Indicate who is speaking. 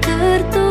Speaker 1: tertutup.